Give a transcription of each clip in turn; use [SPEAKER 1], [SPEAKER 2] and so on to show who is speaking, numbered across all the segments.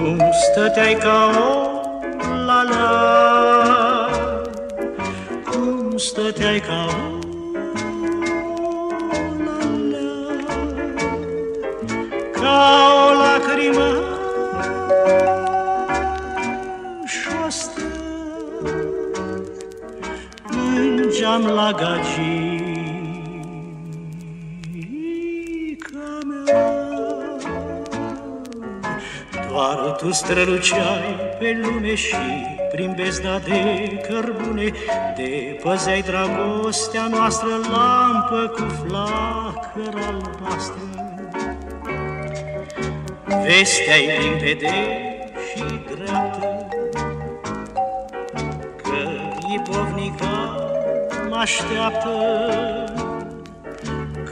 [SPEAKER 1] Cum stăteai ca o lalea Cum stăteai ca o am la gagica mea tu străluceai pe lume și prin bezna de cărbune Te păzeai dragostea noastră lampă cu flacără albastră. Vestea-i limpede și dreaptă Că ipovnica mă așteaptă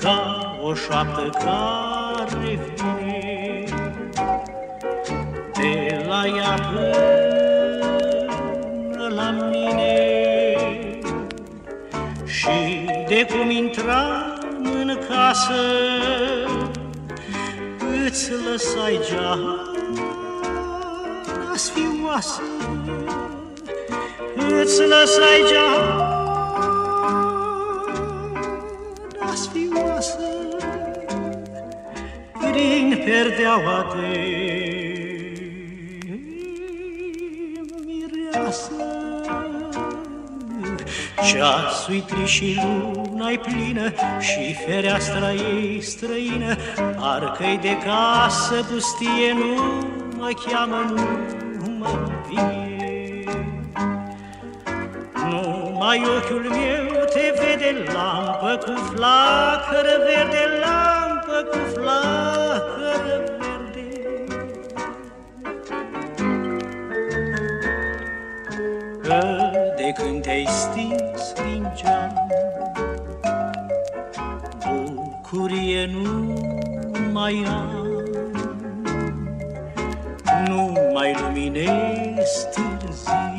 [SPEAKER 1] Ca o șoaptă care la ea până la mine. Și de cum intram în casă Îți lăsai geara sfioasă. Îți lăsai geara sfioasă. Prin perdeaua de Ceasul-i și luna-i plină și fereastra ei străină, Parcă-i de casă pustie, nu mă cheamă, nu mă vie. Numai ochiul meu te vede lampă cu flacără verde, lampă cu flacără nu mai am, nu mai luminezi târziu.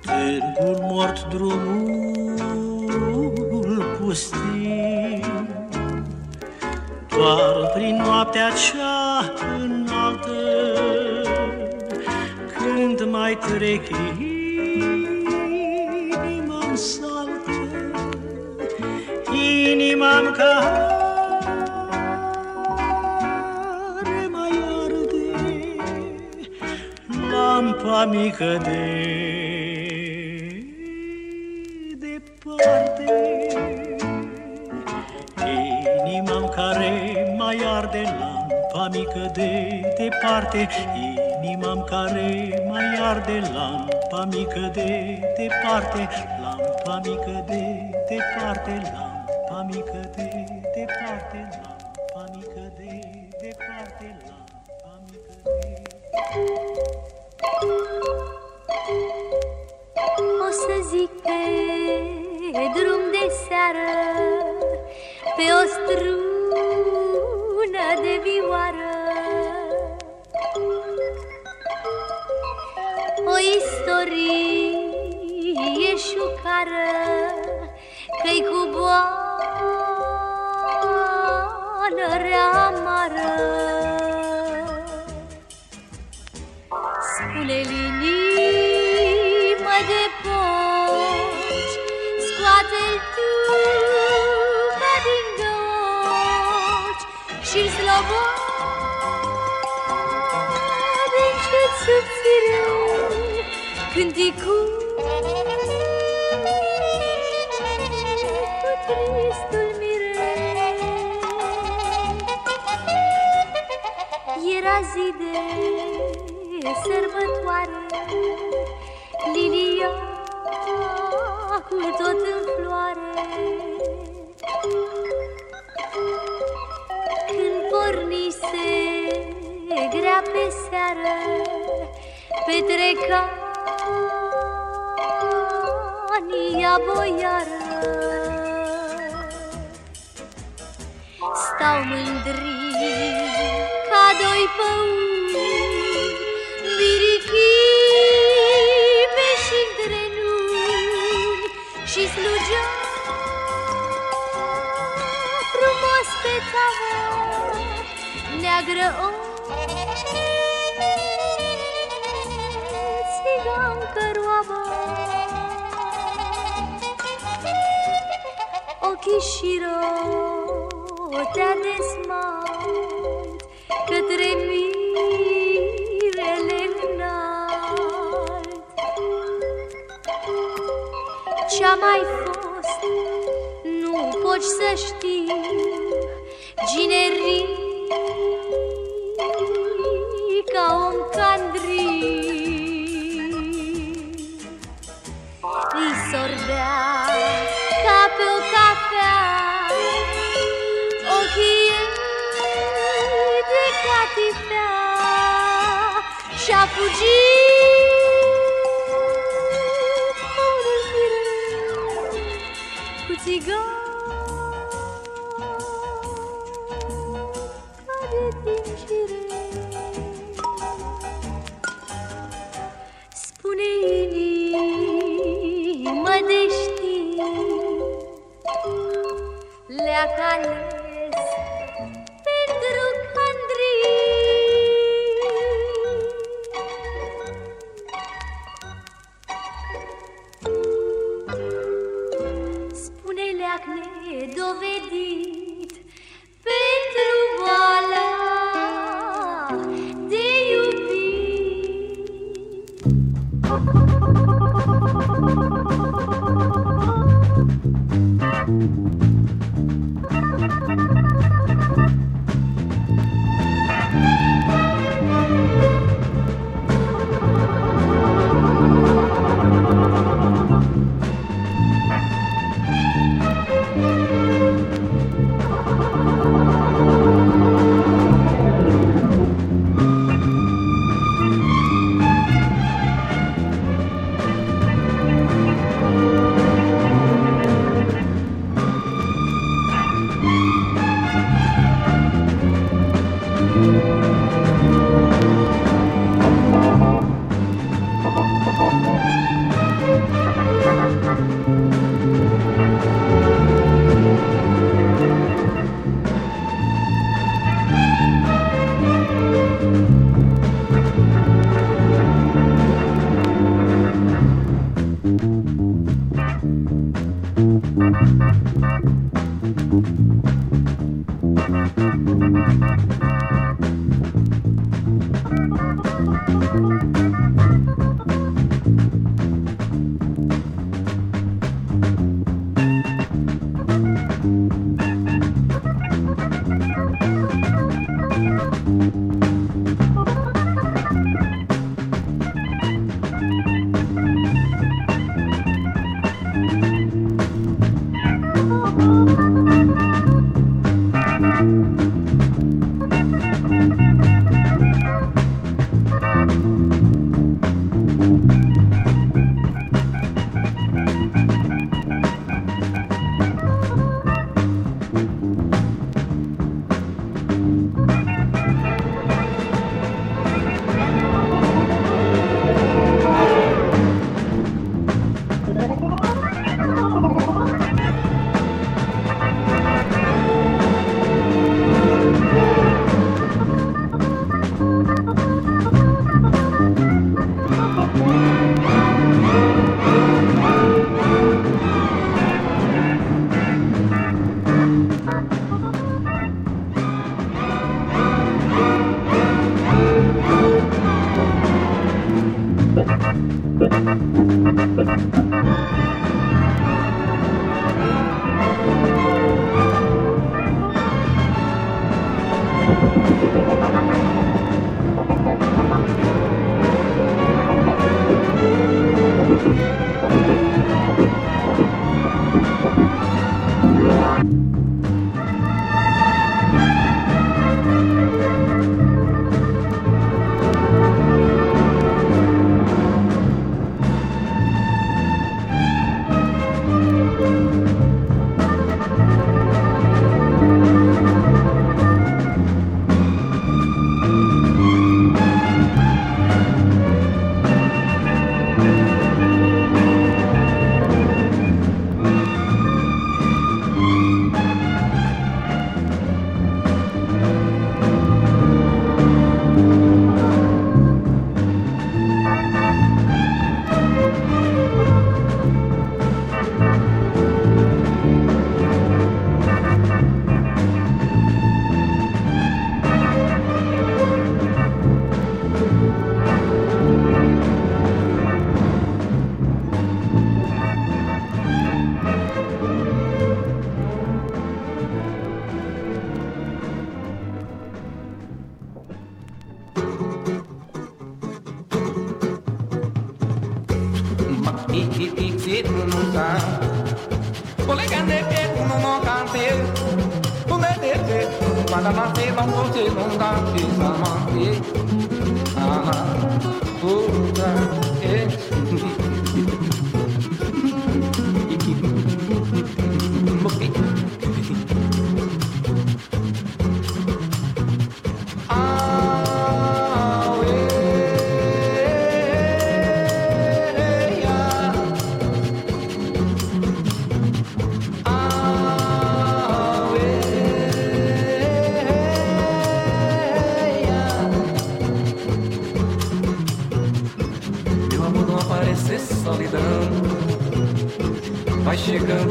[SPEAKER 1] Târgul mort drumul pustiu Doar prin noaptea cea înaltă Când mai trec Lampa mică de departe. Inima-mi care mai arde lampa mică de departe. Inima-mi care mai arde lampa mică de departe. Lampa mică de departe, lampa mică de departe Lampa mică de departe,
[SPEAKER 2] strună de vioară. O istorie șucară zi de sărbătoare. Lilia cu tot în floare. Când pornise grea pe seară Petrecania boiară. Stau mândri ca doi păuni Birichime și drenuni Și slugea frumos pe tavă Neagră o țigancă roabă. Ochii și rotea de smalt ce-a mai fost Nu poți să știi Ginerii
[SPEAKER 3] ca un candri. Îi sorbea Spune-le acne dovedit pentru boală.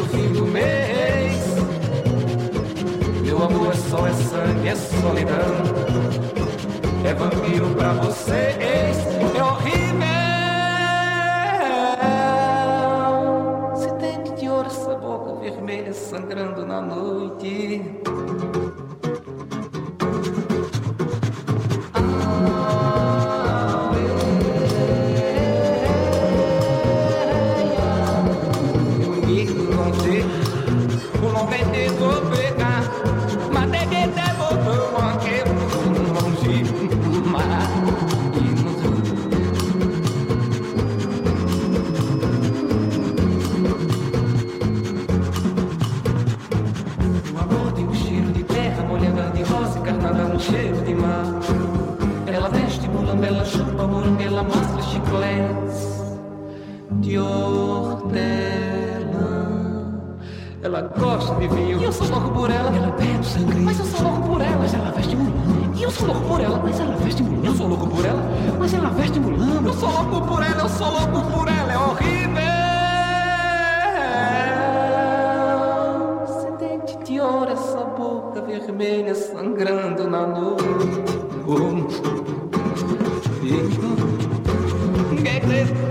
[SPEAKER 3] no fim do mês. Meu amor é sol, é sangue, é solidão. Okay, please.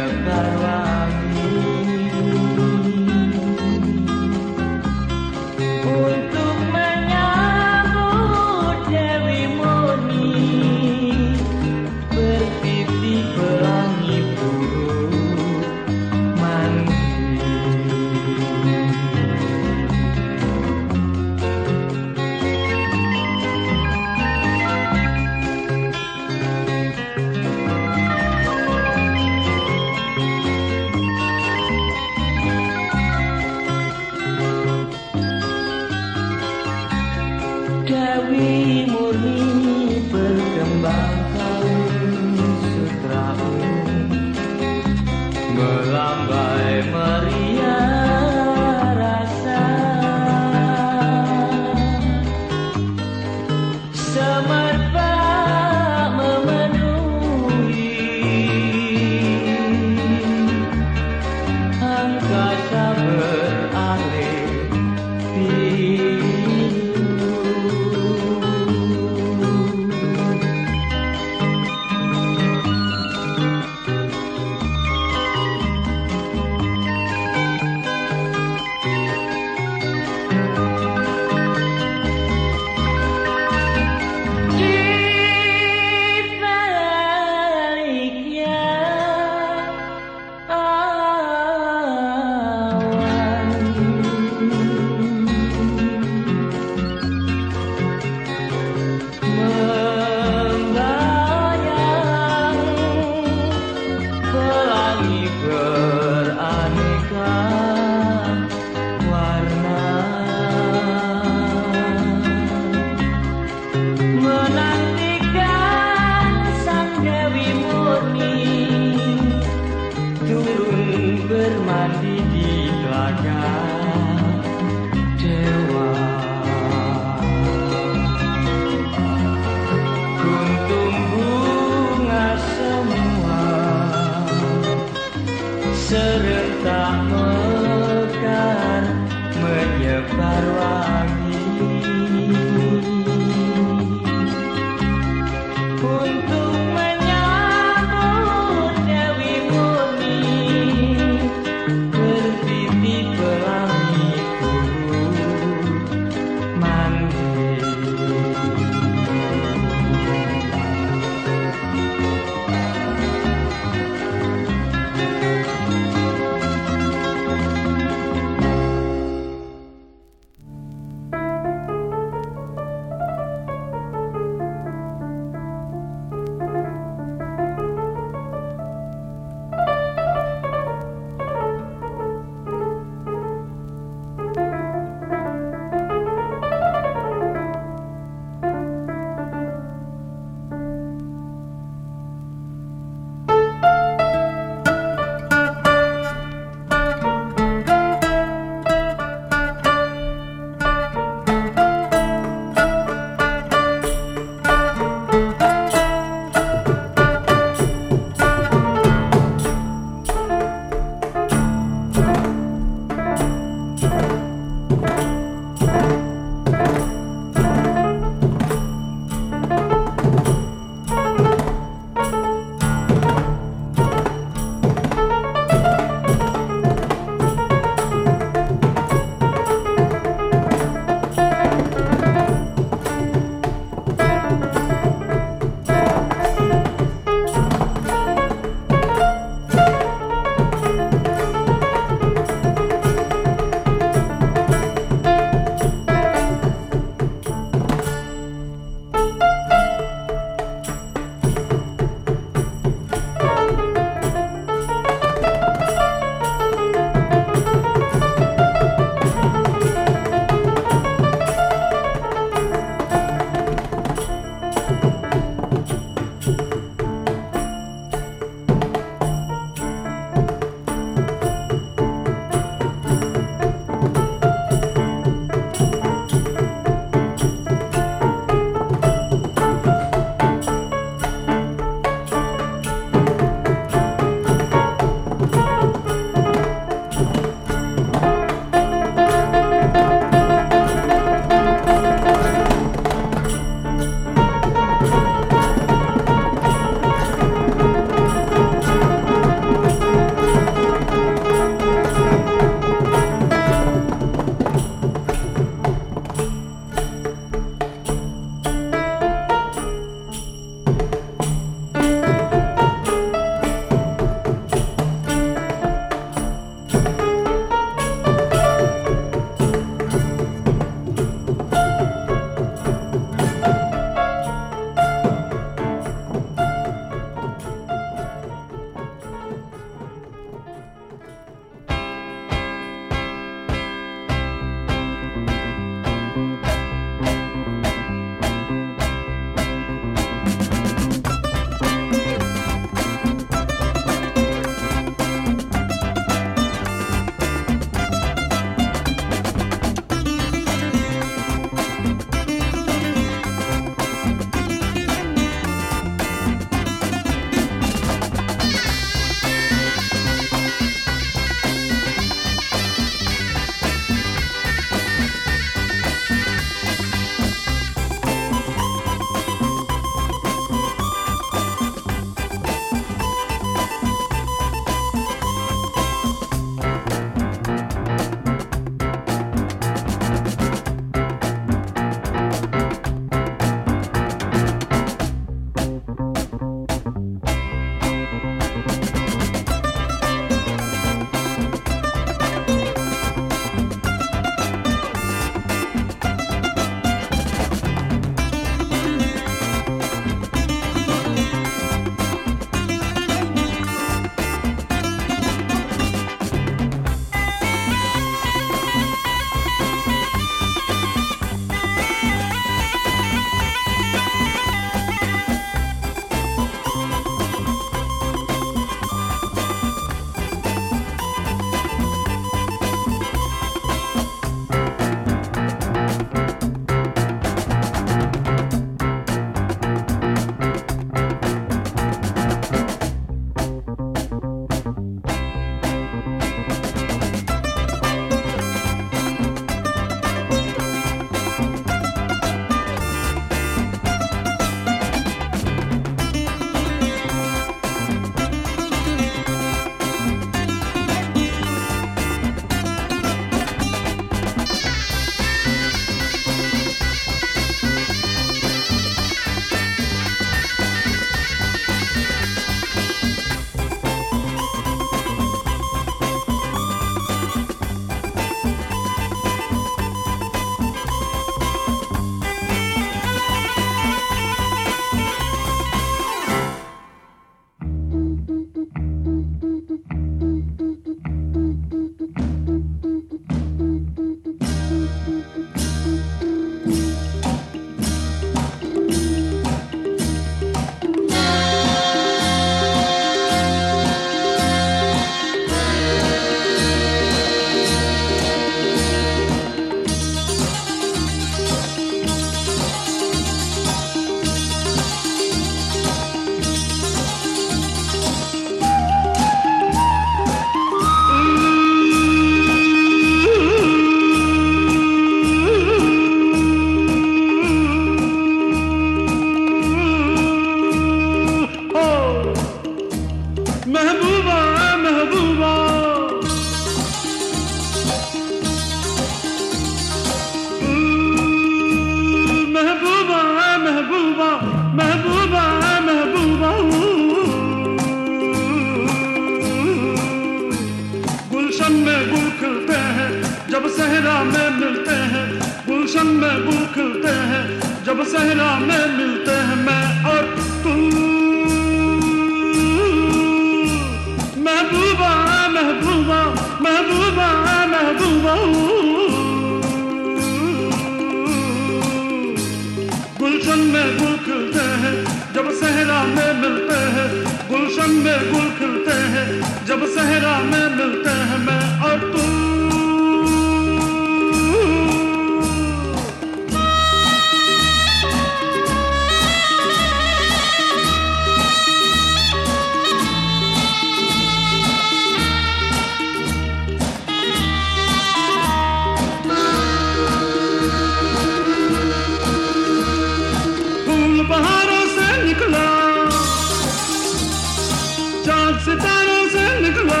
[SPEAKER 3] सितारों से निकला।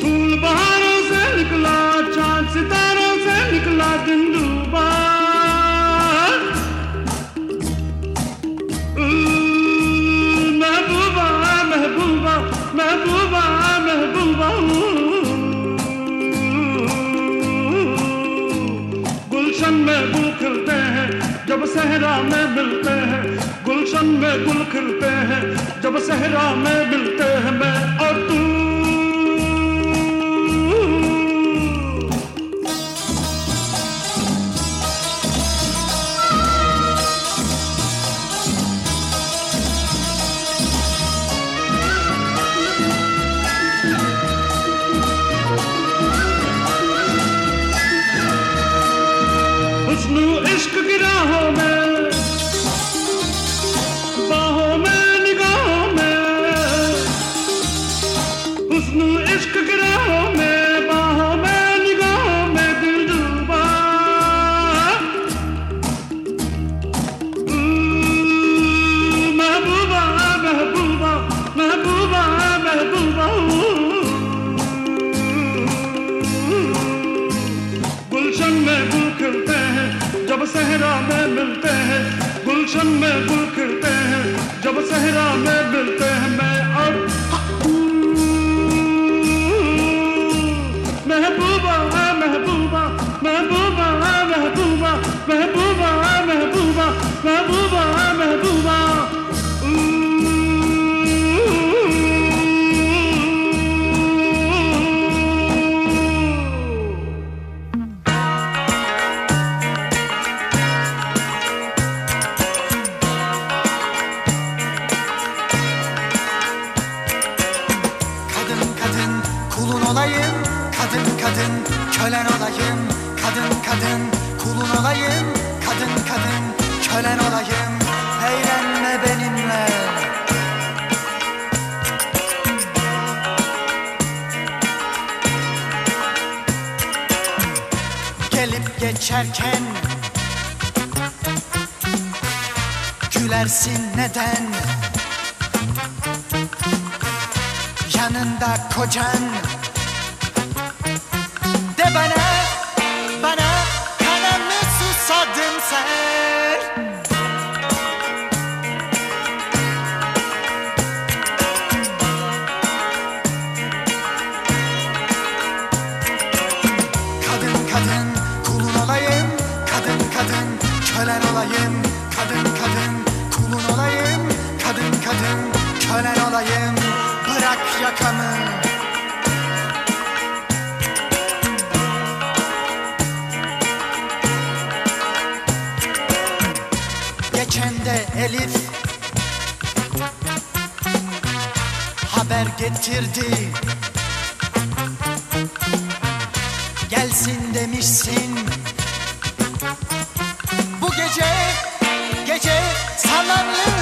[SPEAKER 3] फूल बहारों से निकला, चाँद सितारों से निकला, दिन डूबा। महबूबा महबूबा महबूबा महबूबा। गुलशन खिलते हैं, जब सहरा में मिलते हैं। गुलशन में गुल खिलते हैं जब सहरा में मिलते हैं मैं महबूबा
[SPEAKER 4] geçen de Elif Haber getirdi. Gelsin demişsin. Bu gece, gece
[SPEAKER 5] salanlı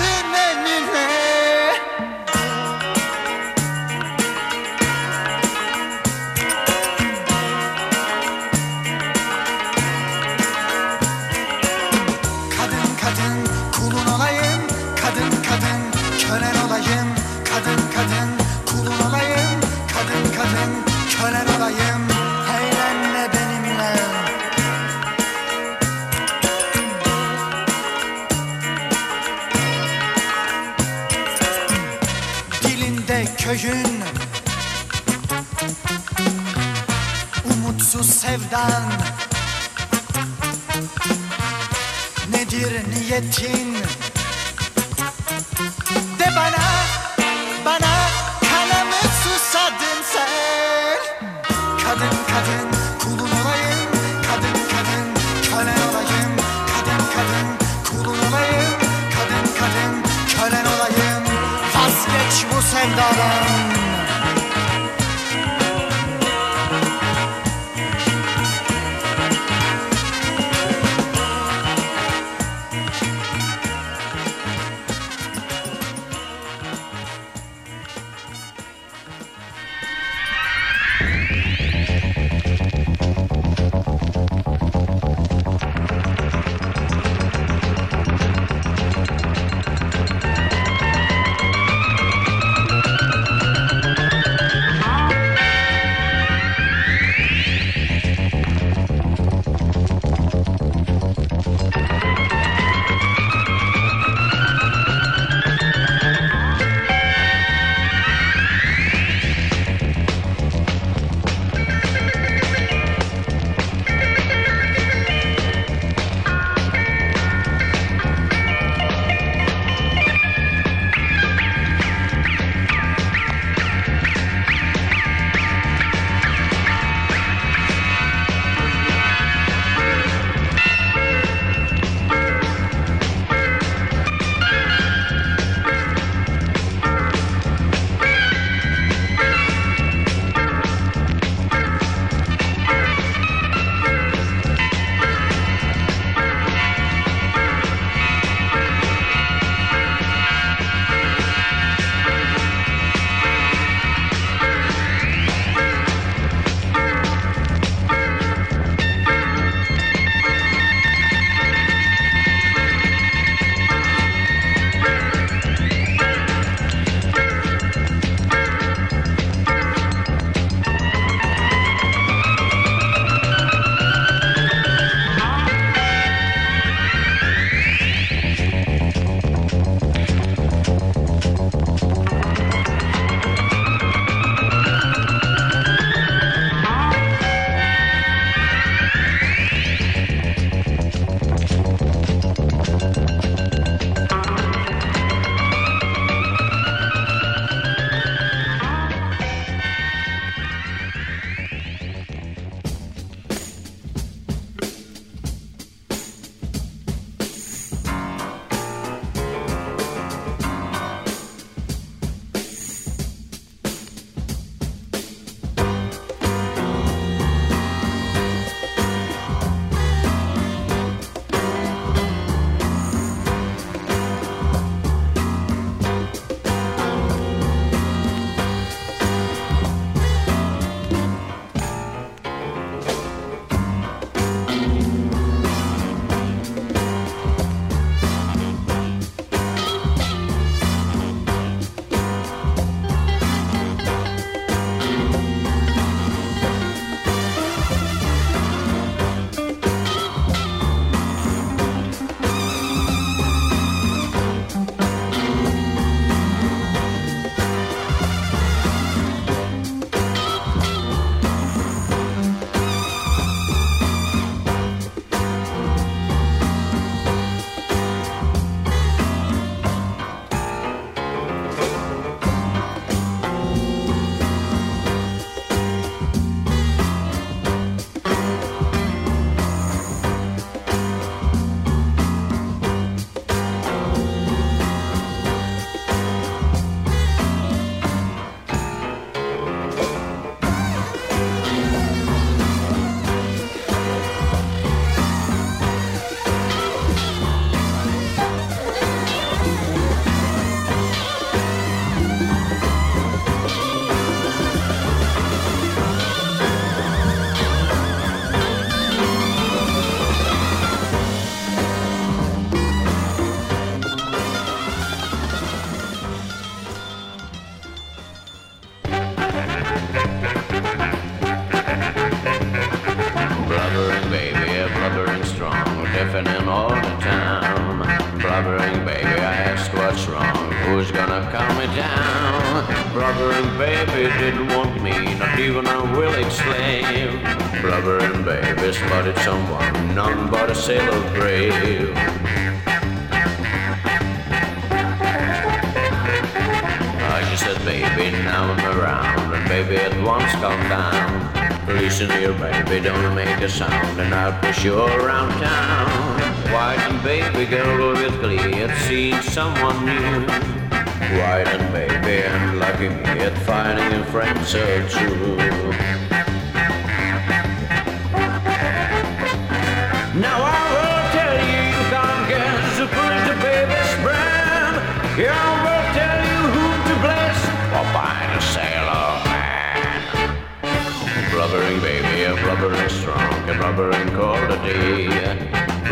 [SPEAKER 5] rubber and call day.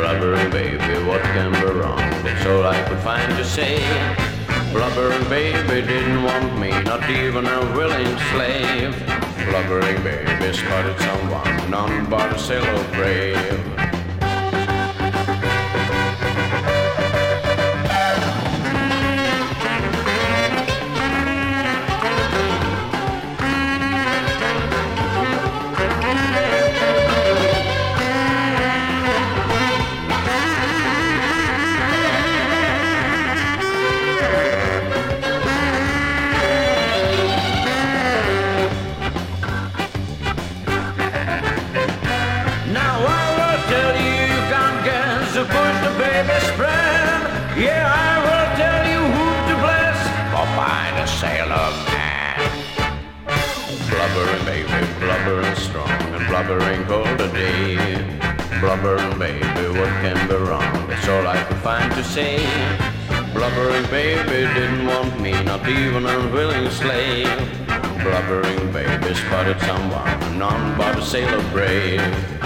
[SPEAKER 5] Rubber and baby, what can be wrong? That's all I could find to say. Rubber and baby didn't want me, not even a willing slave. Rubber baby started someone, none but a sailor brave. even unwilling slave. Blubbering baby spotted someone, none but a sailor brave.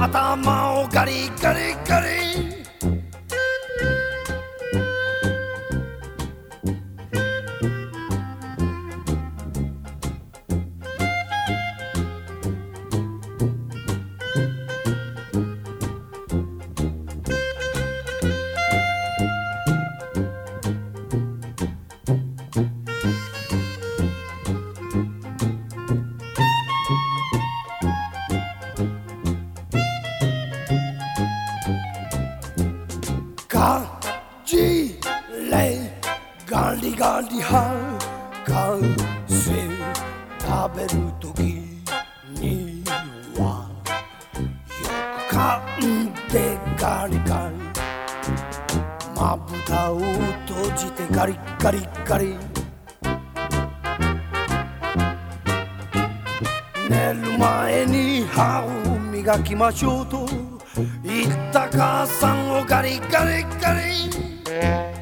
[SPEAKER 5] 頭をガリガリガリガリハンカンセ食べるときにはよく噛んでガリガリまぶたを閉じてガ
[SPEAKER 2] リ
[SPEAKER 1] ガリガリ寝る前に歯を磨きましょうと言った母さんをガリガリガリ